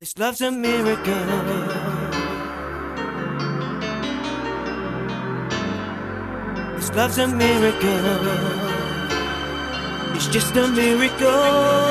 This love's a miracle. This love's a miracle. It's just a miracle.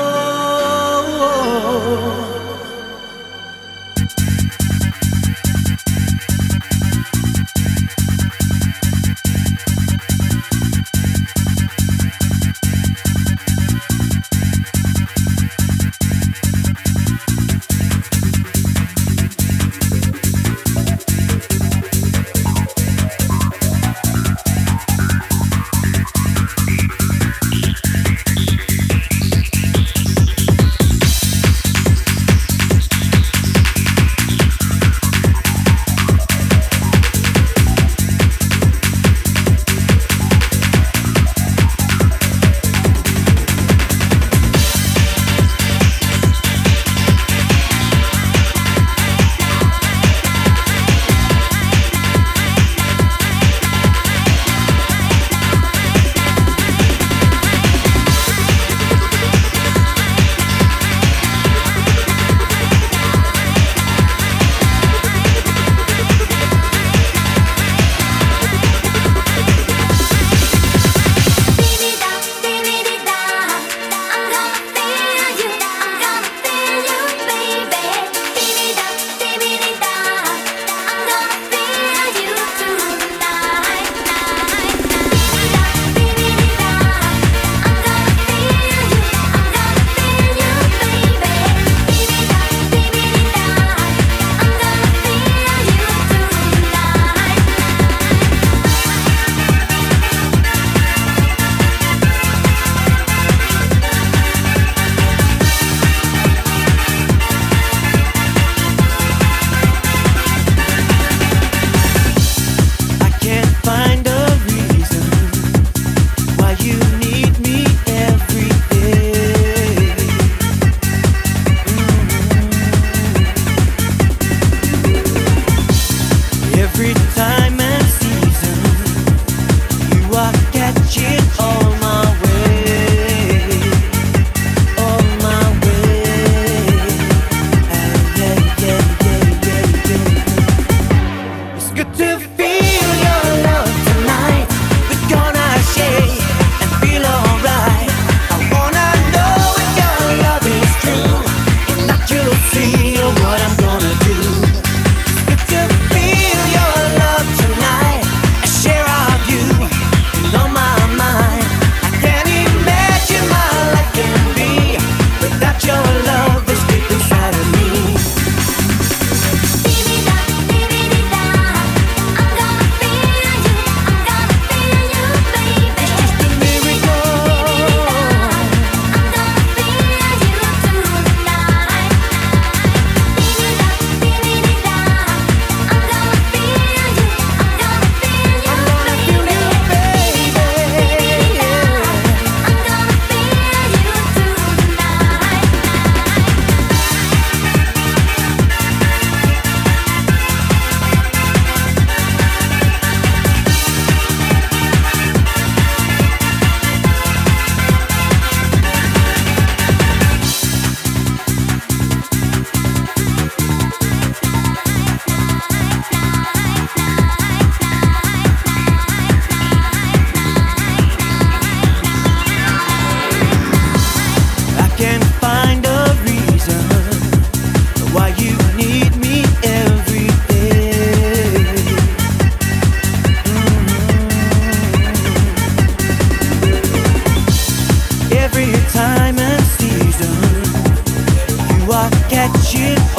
It.